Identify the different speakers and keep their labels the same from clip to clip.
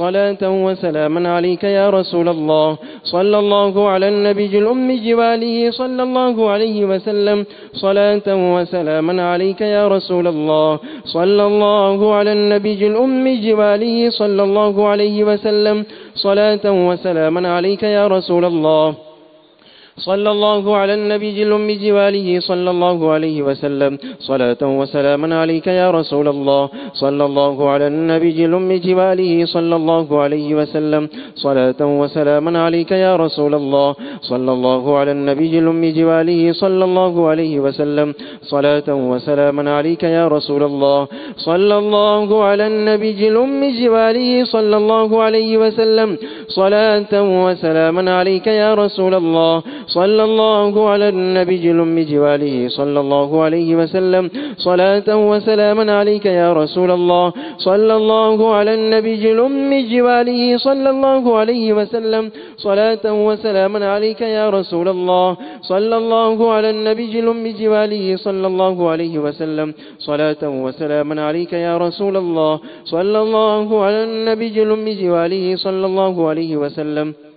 Speaker 1: صلاة وسلاما عليك يا رسول الله. صلى الله على النبي الأم جواله صلى الله عليه وسلم. صلاة وسلاما عليك يا رسول الله. صلى الله على النبي الأم جواله صلى الله عليه وسلم. صلاة وسلاما عليك يا رسول الله. صلى الله على النبي الأم جواله صلى الله عليه وسلم. صلاة وسلاما عليك يا رسول الله. صلى الله على النبي الأم جواله صلى الله عليه وسلم. صلاة وسلاما عليك يا رسول الله. صلى الله على النبي الأم جواله صلى الله عليه وسلم. صلاة وسلاما عليك يا رسول الله. صلى الله على النبي الأم جواله صلى الله عليه وسلم. صلاة وسلاما عليك يا رسول الله. صلى الله على النبي الأم جواله صلى الله عليه وسلم. صلاة وسلاما عليك يا رسول الله. صلى الله على النبي الأم جواله صلى الله عليه وسلم. صلاة وسلاما عليك يا رسول الله. صلى الله على النبي الأم جواله صلى الله عليه وسلم. صلاة وسلاما عليك يا رسول الله. صلى الله على النبي الأم جواله صلى الله عليه وسلم.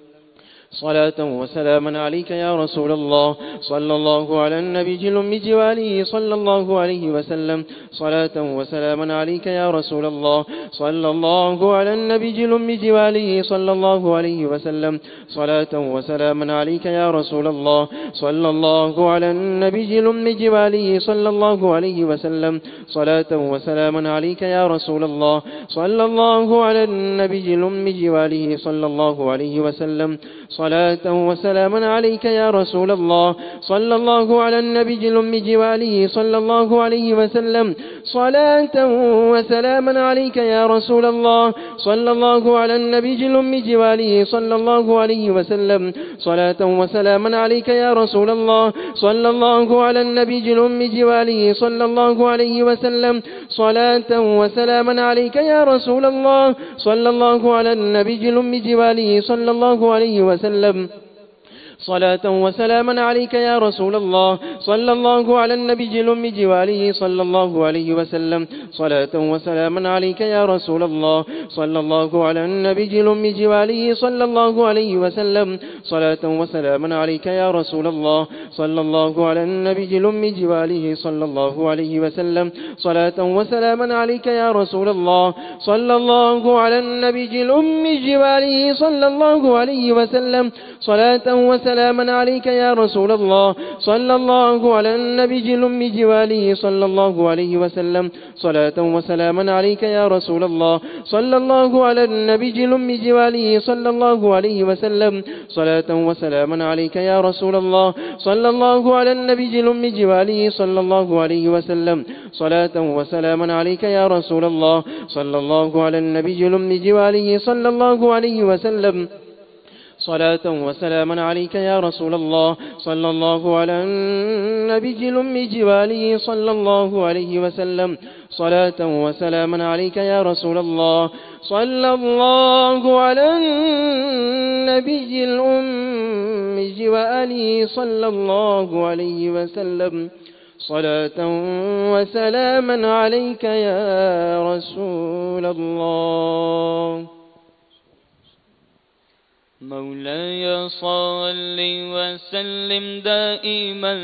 Speaker 1: صلاة وسلاما عليك يا رسول الله. صلى الله على النبي الأم جواله صلى الله عليه وسلم. صلاة وسلاما عليك يا رسول الله. صلى الله على النبي الأم جواله صلى الله عليه وسلم. صلاة وسلاما عليك يا رسول الله. صلى الله على النبي الأم جواله صلى الله عليه وسلم. صلاة وسلاما عليك يا رسول الله. صلى الله على النبي الأم جواله صلى الله عليه وسلم. صلاة وسلاما عليك يا رسول الله. صلى الله على النبي الأم جواله صلى الله عليه وسلم. صلاة وسلاما عليك يا رسول الله. صلى الله على النبي الأم جواله صلى الله عليه وسلم. صلاة وسلاما عليك يا رسول الله. صلى الله على النبي الأم جواله صلى الله عليه وسلم. صلاة وسلاما عليك يا رسول الله. صلى الله على النبي الأم جواله صلى الله عليه وسلم. وسلم صلاة وسلاما عليك يا رسول الله. صلى الله على النبي الأم جواله صلى الله عليه وسلم. صلاة وسلاما عليك يا رسول الله. صلى الله على النبي الأم جواله صلى الله عليه وسلم. صلاة وسلاما عليك يا رسول الله. صلى الله على النبي الأم جواله صلى الله عليه وسلم. صلاة وسلاما عليك يا رسول الله. صلى الله على النبي الأم جواله صلى الله عليه وسلم. صلاة وسلاما عليك يا رسول الله. صلى الله على النبي الأم جواله. صلى الله عليه وسلم. صلاة وسلاما عليك يا رسول الله. صلى الله على النبي الأم جواله. صلى الله عليه وسلم. صلاة وسلاما عليك يا رسول الله. صلى الله على النبي الأم جواله. صلى الله عليه وسلم. صلاة وسلاما عليك يا رسول الله. صلى الله على النبي الأم جواله. صلى الله عليه وسلم. صلاة وسلاما عليك يا رسول الله. صلى الله على النبي الأم جواله. صلى الله عليه وسلم. صلاة وسلاما عليك يا رسول الله. صلى الله على النبي الأم جواله. صلى الله عليه وسلم. صلاة وسلاما عليك يا رسول الله.
Speaker 2: مولاي صل وسلم دائما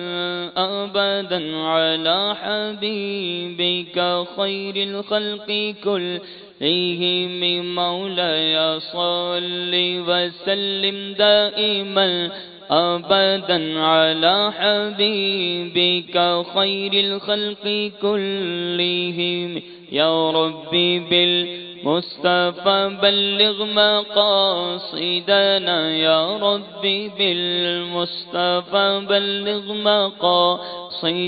Speaker 2: أبدا على حبيبك خير الخلق كلهم. مولاي صل وسلم دائما أبدا على حبيبك خير الخلق كلهم. يا ربي بالخير بالمصطفى بلغ مقاصدنا يا ربي بالمصطفى بلغ مقاصدنا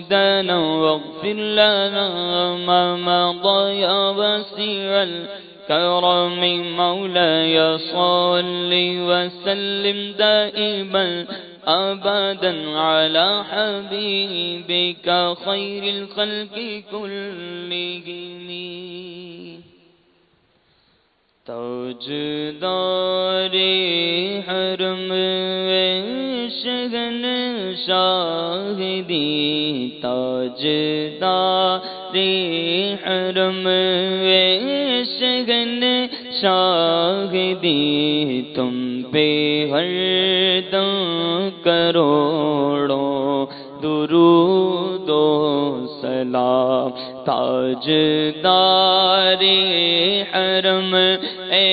Speaker 2: واغفر لنا ما مضى يا وسيع الكرم. مولاي صل وسلم دائما أبدا على حبيبك خير الخلق كلهم. تاجدار حرم شگن شاہدی تاجدار حرم شگن شاہدی تم پہ ہر دم کروڑوں درود و سلام تاج دار حرم اے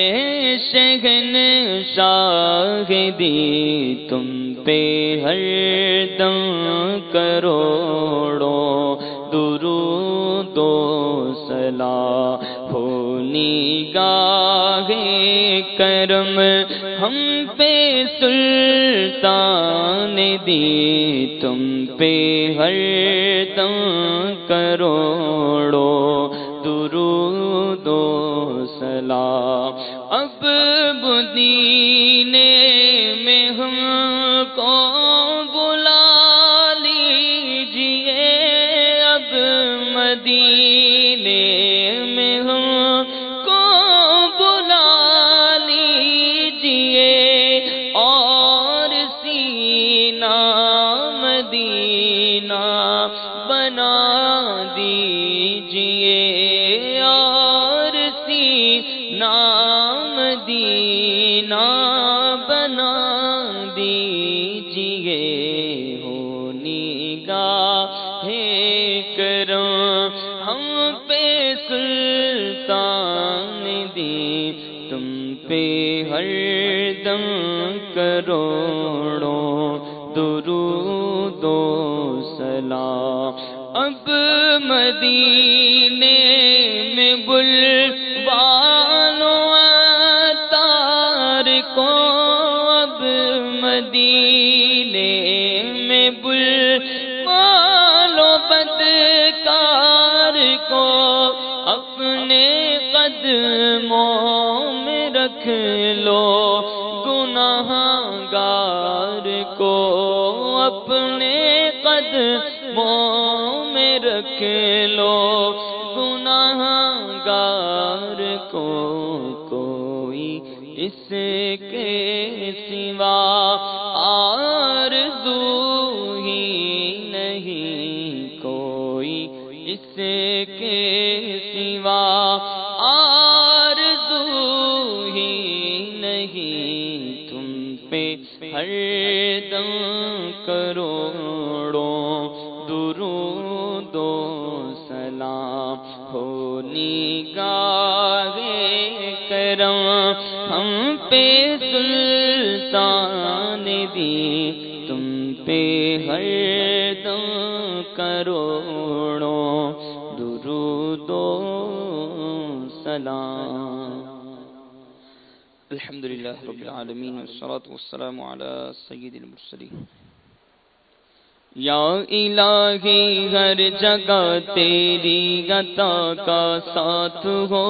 Speaker 2: شگن شاہدی، تم پہ ہر دم کروڑوں درود و سلام ہونی گاہ کرم، ہم پہ سلطان دی، تم پہ ہر دم کروڑو درود و سلام۔ اب بدینے میں ہم کو بلا لیجیے۔ اب مدینے سینہ مدینہ بنا دیجیے ہو نگاہ کرم ہم پہ سلطان دی تم پہ ہر دم کروڑوں درود و سلام اب مدینے میں بل کو اپنے قدموں میں رکھ لو گناہ گار کو اپنے قدموں میں رکھ لو گناہ گار کو کوئی اس کے سوا آرزو تم پہ ہر دم کروڑوں درود و سلام ہو نگاہ کرم ہم پہ سلطان دی تم پہ ہر دم کروڑوں درود و سلام الحمد لله رب العالمين والصلاة والسلام على سيد المرسلين. یا الہی ہر جگہ تیری عطا کا ساتھ ہو۔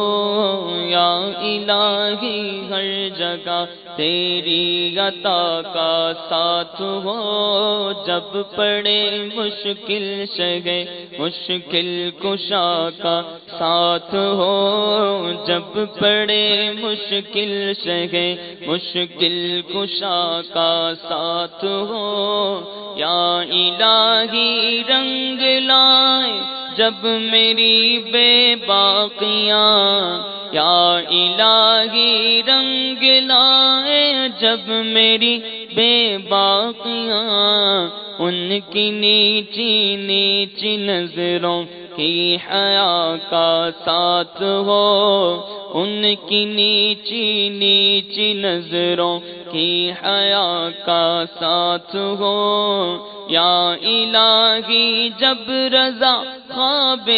Speaker 2: یا الہی ہر جگہ تیری عطا کا ساتھ ہو۔ جب پڑے مشکل شگے مشکل کشا کا ساتھ ہو۔ جب پڑے مشکل شگے مشکل کشا کا ساتھ ہو۔ یا الہی رنگ لائے، جب میری بے باقیاں، یا الہی رنگ لائے، جب میری بے باقیاں، ان کی نیچی نیچی نظروں کی حیا کا ساتھ ہو ان کی نیچی نیچی نظروں کی حیا کا ساتھ ہو۔ یا الہی، جب رضا خواب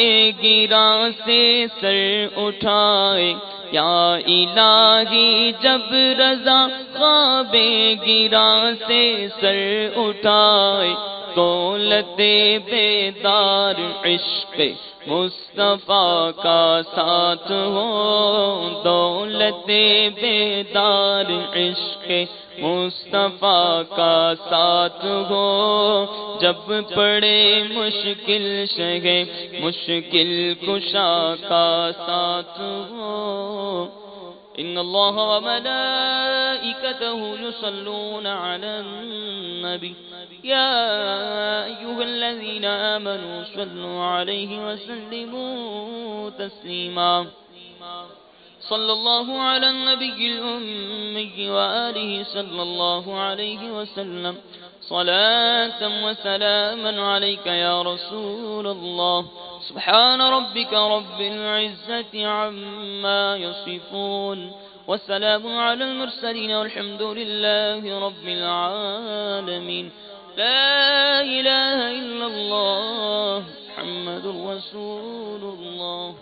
Speaker 2: گرا سے سر اٹھائے۔ یا الہی، جب رضا خواب گرا سے سر اٹھائے۔ دولت بیدار عشق مصطفیٰ کا ساتھ ہو۔ دولت بیدار عشق مصطفیٰ کا ساتھ ہو۔ جب پڑے مشکل شگے مشکل کشا کا ساتھ ہو۔ إن الله وملائكته يصلون على النبي. يا أيها الذين آمنوا صلوا عليه وسلموا تسليما. صلى الله على النبي الأمي وآله صلى الله عليه وسلم. صلاة وسلاما عليك يا رسول الله. سبحان ربك رب العزة عما يصفون. والسلام على المرسلين والحمد لله رب العالمين. لا إله إلا الله محمد رسول الله.